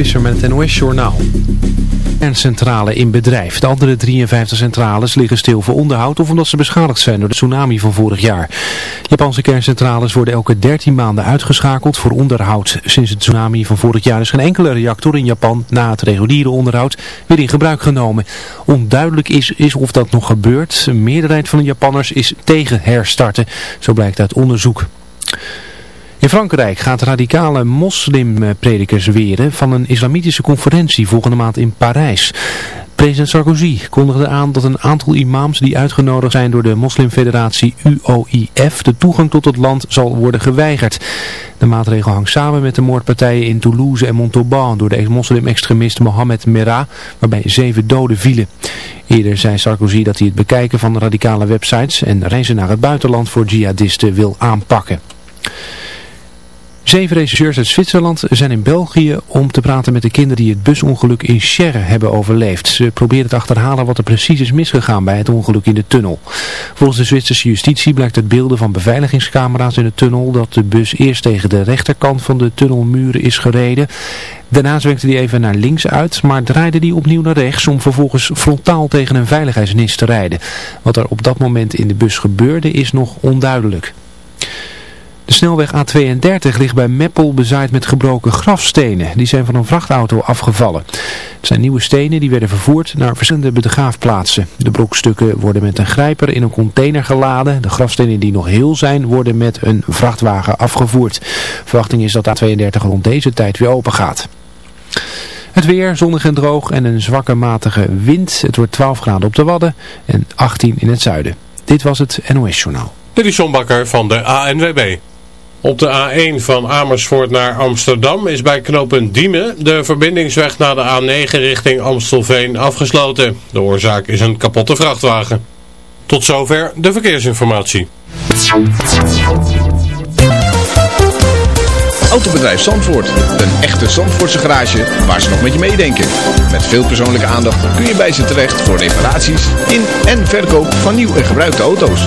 Visser met het NOS-journaal. Kerncentrale in bedrijf. De andere 53 centrales liggen stil voor onderhoud of omdat ze beschadigd zijn door de tsunami van vorig jaar. Japanse kerncentrales worden elke 13 maanden uitgeschakeld voor onderhoud. Sinds de tsunami van vorig jaar is geen enkele reactor in Japan na het reguliere onderhoud weer in gebruik genomen. Onduidelijk is, is of dat nog gebeurt. Een meerderheid van de Japanners is tegen herstarten, zo blijkt uit onderzoek. In Frankrijk gaat radicale moslimpredikers weren van een islamitische conferentie volgende maand in Parijs. President Sarkozy kondigde aan dat een aantal imams die uitgenodigd zijn door de moslimfederatie UOIF de toegang tot het land zal worden geweigerd. De maatregel hangt samen met de moordpartijen in Toulouse en Montauban door de moslim-extremist Mohamed Merah, waarbij zeven doden vielen. Eerder zei Sarkozy dat hij het bekijken van radicale websites en reizen naar het buitenland voor jihadisten wil aanpakken. Zeven rechercheurs uit Zwitserland zijn in België om te praten met de kinderen die het busongeluk in Scherre hebben overleefd. Ze proberen te achterhalen wat er precies is misgegaan bij het ongeluk in de tunnel. Volgens de Zwitserse justitie blijkt uit beelden van beveiligingscamera's in de tunnel dat de bus eerst tegen de rechterkant van de tunnelmuren is gereden. Daarna zwekte die even naar links uit, maar draaide die opnieuw naar rechts om vervolgens frontaal tegen een veiligheidsnis te rijden. Wat er op dat moment in de bus gebeurde is nog onduidelijk. De snelweg A32 ligt bij Meppel bezaaid met gebroken grafstenen. Die zijn van een vrachtauto afgevallen. Het zijn nieuwe stenen die werden vervoerd naar verschillende begraafplaatsen. De brokstukken worden met een grijper in een container geladen. De grafstenen die nog heel zijn worden met een vrachtwagen afgevoerd. Verwachting is dat A32 rond deze tijd weer open gaat. Het weer, zonnig en droog en een zwakke matige wind. Het wordt 12 graden op de Wadden en 18 in het zuiden. Dit was het NOS Journaal. Dit is John Bakker van de ANWB. Op de A1 van Amersfoort naar Amsterdam is bij knooppunt Diemen de verbindingsweg naar de A9 richting Amstelveen afgesloten. De oorzaak is een kapotte vrachtwagen. Tot zover de verkeersinformatie. Autobedrijf Zandvoort. Een echte Zandvoortse garage waar ze nog met je meedenken. Met veel persoonlijke aandacht kun je bij ze terecht voor reparaties in en verkoop van nieuw en gebruikte auto's.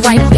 right back.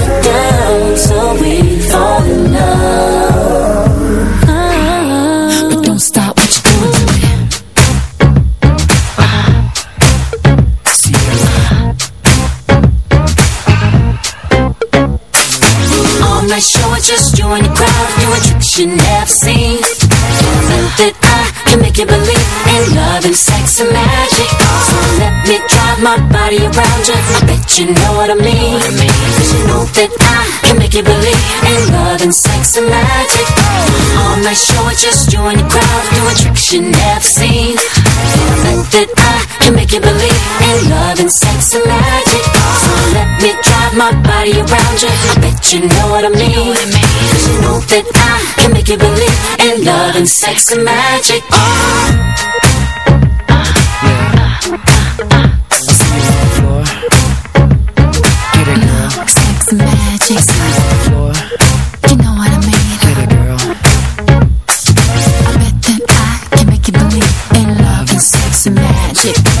just you and your crowd doing tricks you never seen. You Think that I can make you believe in love and sex and magic. So let me drive my body around you. I bet you know what I mean. Cause you know that I can make you believe in love and sex and magic. All night show it's just you and your crowd doing tricks you never seen. You Think that I can make you believe in love and sex and magic. So let me my body around you I bet you know what I mean, you know what I mean. Cause you know that I can make you believe In love and sex and magic oh. Get it, magic. You know what I mean I bet that I can make you believe In love and sex and magic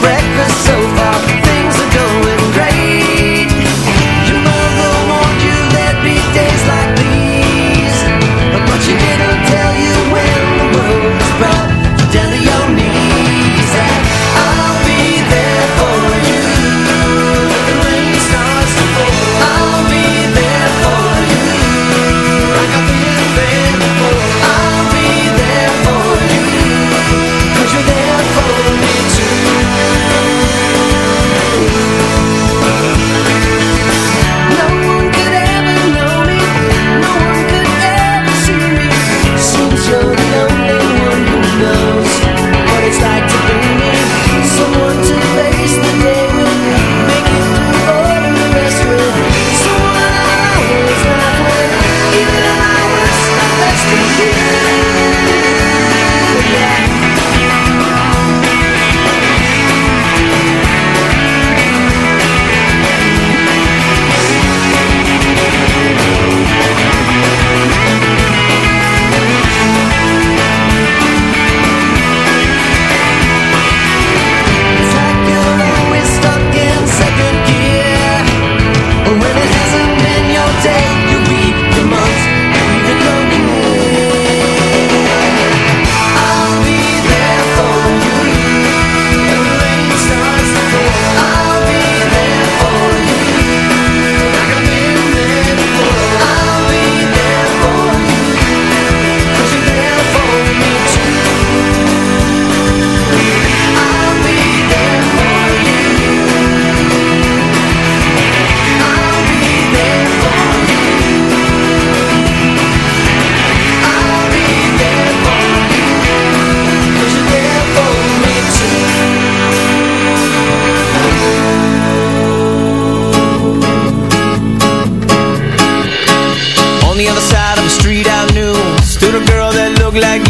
breakfast look like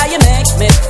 how you make me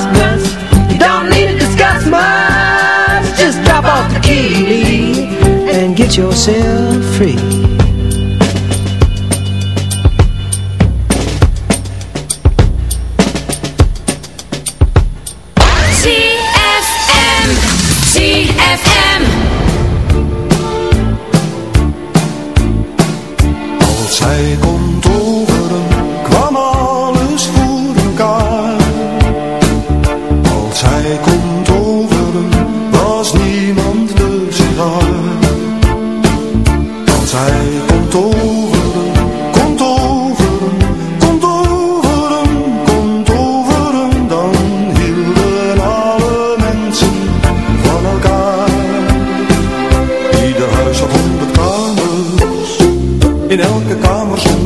set yourself free.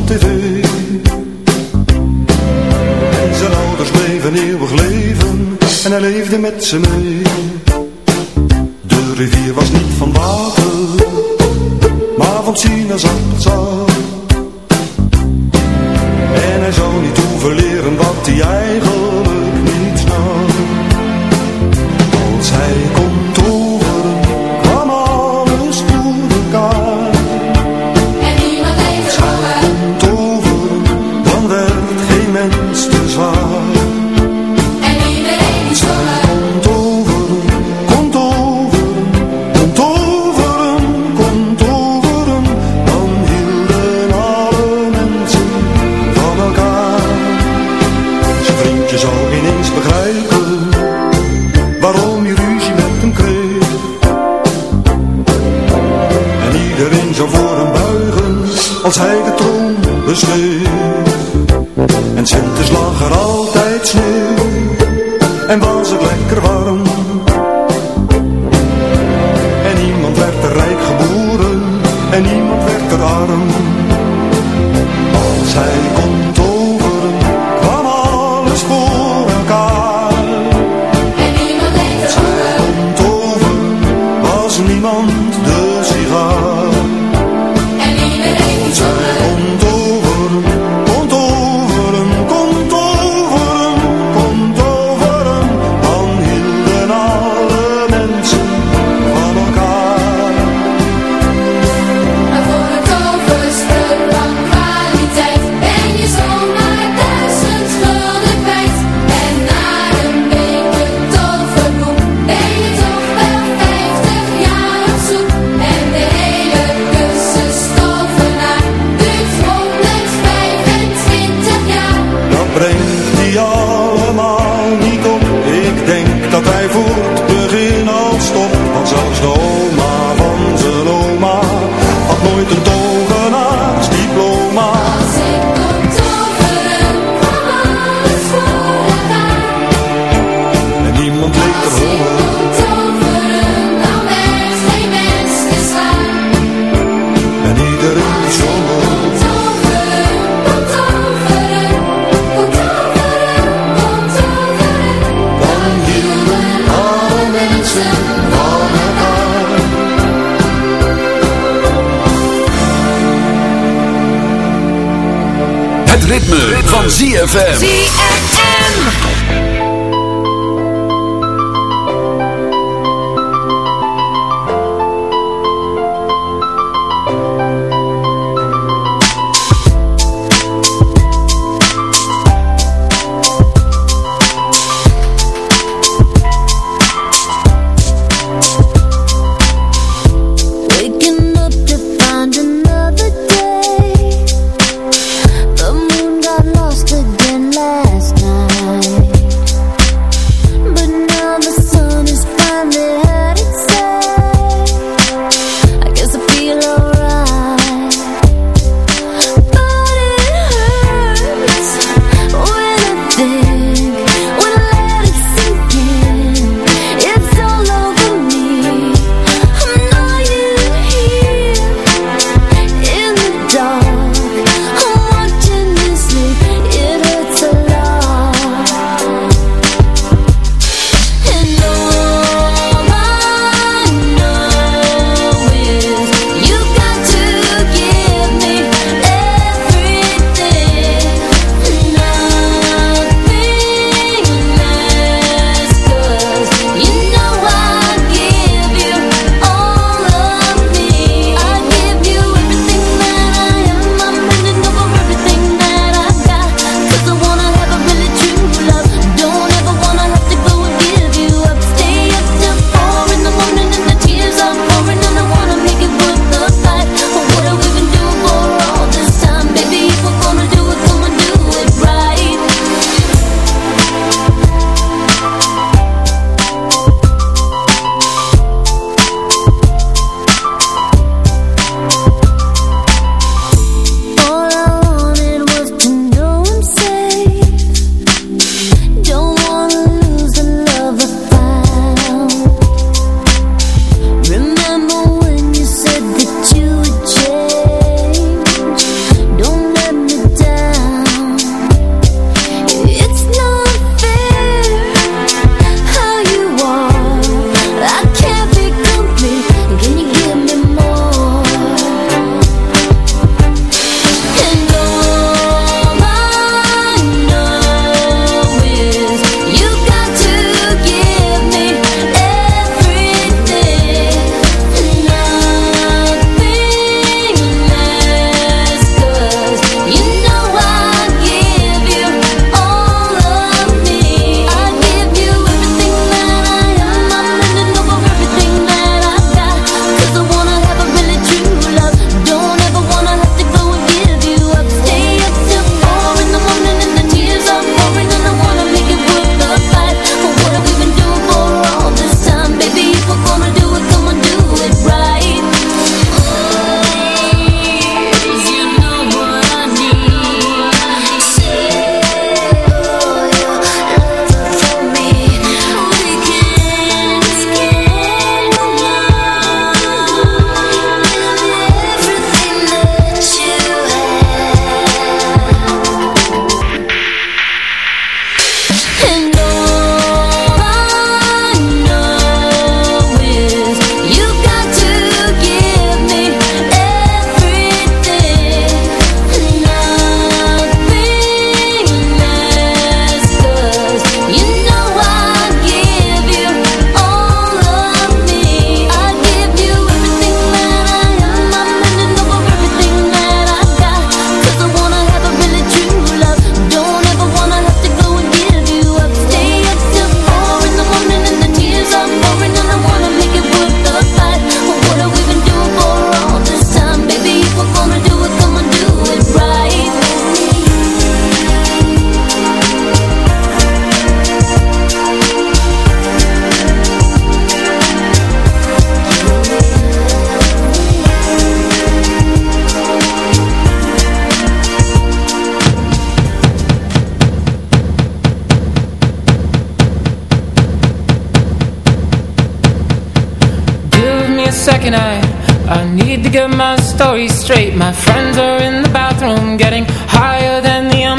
Tv En zijn ouders bleven eeuwig leven En hij leefde met ze mee. De rivier was niet van water Maar van sinaasappelsap En hij zou niet hoeven leren wat hij eigenlijk stay